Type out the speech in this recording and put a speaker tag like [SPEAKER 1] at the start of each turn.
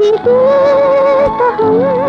[SPEAKER 1] जिसे हम कभी